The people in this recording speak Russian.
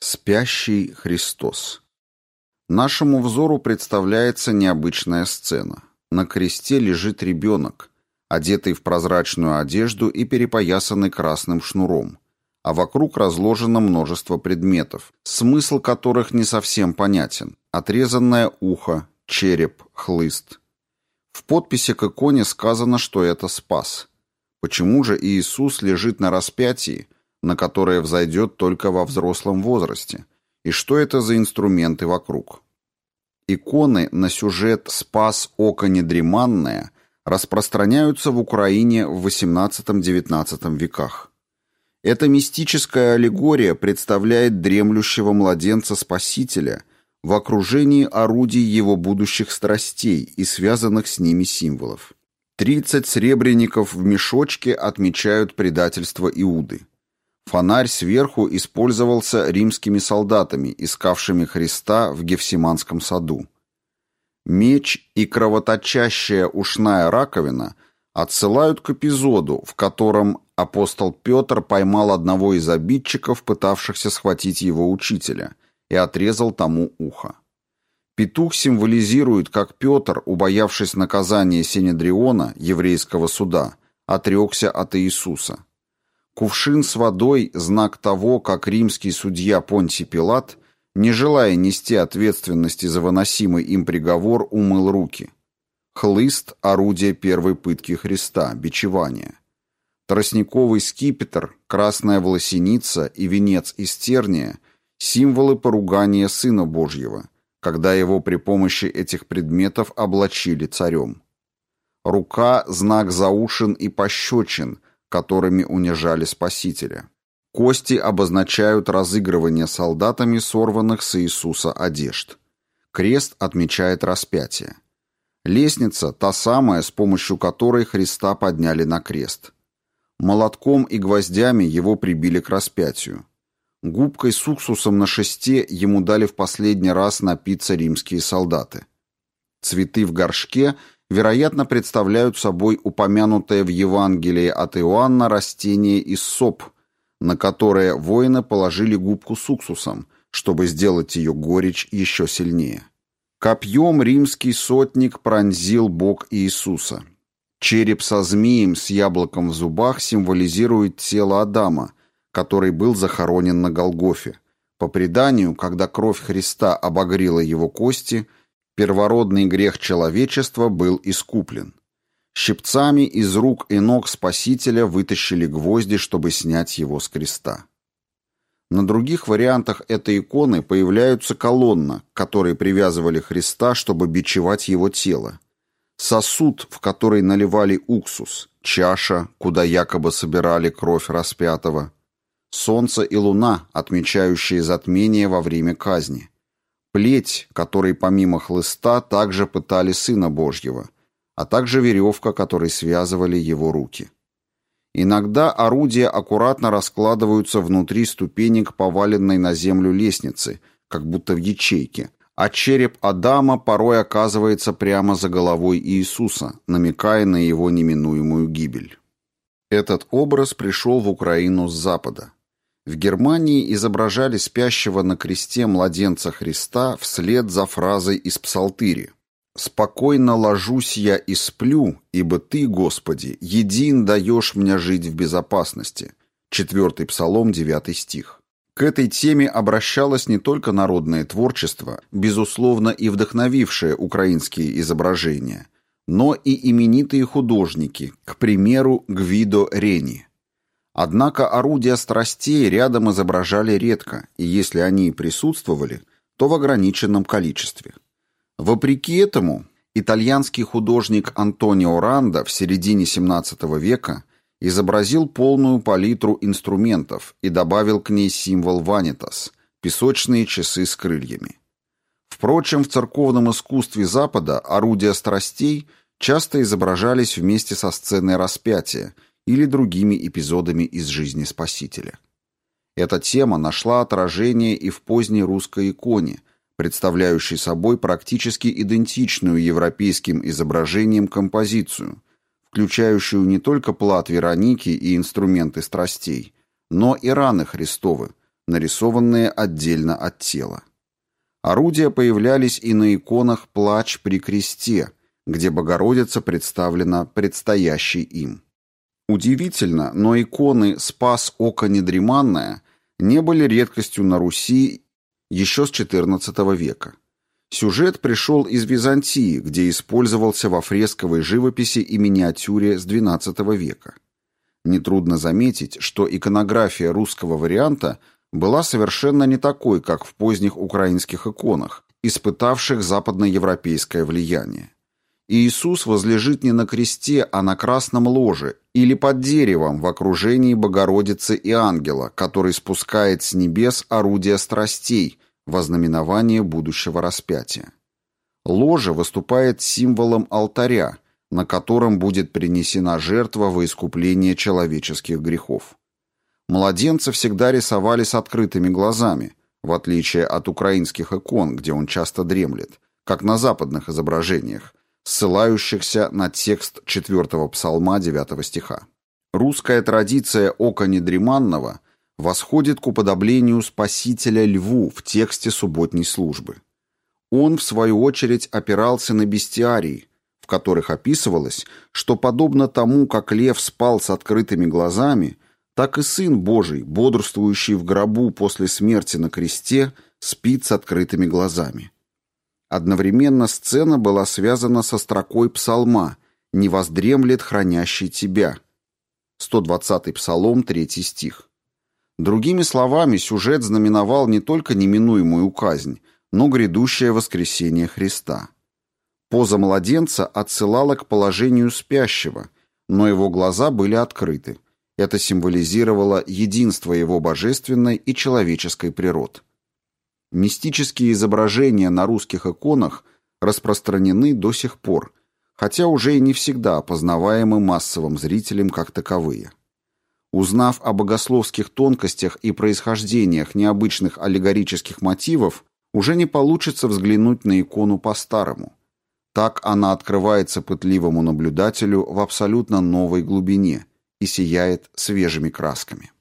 Спящий Христос. Нашему взору представляется необычная сцена. На кресте лежит ребенок, одетый в прозрачную одежду и перепоясанный красным шнуром, а вокруг разложено множество предметов, смысл которых не совсем понятен. Отрезанное ухо, череп, хлыст. В подписи к иконе сказано, что это спас. Почему же Иисус лежит на распятии, на которое взойдет только во взрослом возрасте, и что это за инструменты вокруг. Иконы на сюжет «Спас око недреманное» распространяются в Украине в XVIII-XIX веках. Эта мистическая аллегория представляет дремлющего младенца-спасителя в окружении орудий его будущих страстей и связанных с ними символов. Тридцать сребреников в мешочке отмечают предательство Иуды. Фонарь сверху использовался римскими солдатами, искавшими Христа в Гефсиманском саду. Меч и кровоточащая ушная раковина отсылают к эпизоду, в котором апостол Петр поймал одного из обидчиков, пытавшихся схватить его учителя, и отрезал тому ухо. Петух символизирует, как Петр, убоявшись наказания Синедриона, еврейского суда, отрекся от Иисуса. Кувшин с водой – знак того, как римский судья Понтий Пилат, не желая нести ответственности за выносимый им приговор, умыл руки. Хлыст – орудие первой пытки Христа, бичевания. Тростниковый скипетр, красная волосеница и венец из терния – символы поругания Сына Божьего, когда его при помощи этих предметов облачили царем. Рука – знак заушин и пощечин – которыми унижали Спасителя. Кости обозначают разыгрывание солдатами сорванных с Иисуса одежд. Крест отмечает распятие. Лестница – та самая, с помощью которой Христа подняли на крест. Молотком и гвоздями его прибили к распятию. Губкой с уксусом на шесте ему дали в последний раз напиться римские солдаты. Цветы в горшке вероятно, представляют собой упомянутое в Евангелии от Иоанна растение из соп, на которое воины положили губку с уксусом, чтобы сделать ее горечь еще сильнее. Копьем римский сотник пронзил бок Иисуса. Череп со змеем с яблоком в зубах символизирует тело Адама, который был захоронен на Голгофе. По преданию, когда кровь Христа обогрела его кости – Первородный грех человечества был искуплен. Щипцами из рук и ног Спасителя вытащили гвозди, чтобы снять его с креста. На других вариантах этой иконы появляются колонна, к которой привязывали Христа, чтобы бичевать его тело, сосуд, в который наливали уксус, чаша, куда якобы собирали кровь распятого, солнце и луна, отмечающие затмение во время казни, плеть, которой помимо хлыста также пытали Сына Божьего, а также веревка, которой связывали его руки. Иногда орудия аккуратно раскладываются внутри ступенек поваленной на землю лестницы, как будто в ячейке, а череп Адама порой оказывается прямо за головой Иисуса, намекая на его неминуемую гибель. Этот образ пришел в Украину с запада. В Германии изображали спящего на кресте младенца Христа вслед за фразой из Псалтыри «Спокойно ложусь я и сплю, ибо Ты, Господи, един даешь мне жить в безопасности». Четвертый Псалом, девятый стих. К этой теме обращалось не только народное творчество, безусловно и вдохновившее украинские изображения, но и именитые художники, к примеру, Гвидо Рени. Однако орудия страстей рядом изображали редко, и если они и присутствовали, то в ограниченном количестве. Вопреки этому, итальянский художник Антонио Ранда в середине XVII века изобразил полную палитру инструментов и добавил к ней символ ванитас – песочные часы с крыльями. Впрочем, в церковном искусстве Запада орудия страстей часто изображались вместе со сценой распятия – или другими эпизодами из жизни Спасителя. Эта тема нашла отражение и в поздней русской иконе, представляющей собой практически идентичную европейским изображениям композицию, включающую не только плат Вероники и инструменты страстей, но и раны Христовы, нарисованные отдельно от тела. Орудия появлялись и на иконах «Плач при кресте», где Богородица представлена предстоящей им. Удивительно, но иконы «Спас око недреманное» не были редкостью на Руси еще с XIV века. Сюжет пришел из Византии, где использовался во фресковой живописи и миниатюре с XII века. Нетрудно заметить, что иконография русского варианта была совершенно не такой, как в поздних украинских иконах, испытавших западноевропейское влияние. Иисус возлежит не на кресте, а на красном ложе или под деревом в окружении Богородицы и ангела, который спускает с небес орудия страстей во знаменование будущего распятия. Ложе выступает символом алтаря, на котором будет принесена жертва во искупление человеческих грехов. Младенца всегда рисовали с открытыми глазами, в отличие от украинских икон, где он часто дремлет, как на западных изображениях, ссылающихся на текст 4 псалма 9 стиха. Русская традиция ока недреманного восходит к уподоблению Спасителя льву в тексте субботней службы. Он, в свою очередь, опирался на бестиарии, в которых описывалось, что подобно тому, как лев спал с открытыми глазами, так и Сын Божий, бодрствующий в гробу после смерти на кресте, спит с открытыми глазами. Одновременно сцена была связана со строкой псалма «Не воздремлет хранящий тебя». 120-й псалом, 3 стих. Другими словами, сюжет знаменовал не только неминуемую казнь, но грядущее воскресение Христа. Поза младенца отсылала к положению спящего, но его глаза были открыты. Это символизировало единство его божественной и человеческой природ. Мистические изображения на русских иконах распространены до сих пор, хотя уже и не всегда опознаваемы массовым зрителям как таковые. Узнав о богословских тонкостях и происхождениях необычных аллегорических мотивов, уже не получится взглянуть на икону по-старому. Так она открывается пытливому наблюдателю в абсолютно новой глубине и сияет свежими красками.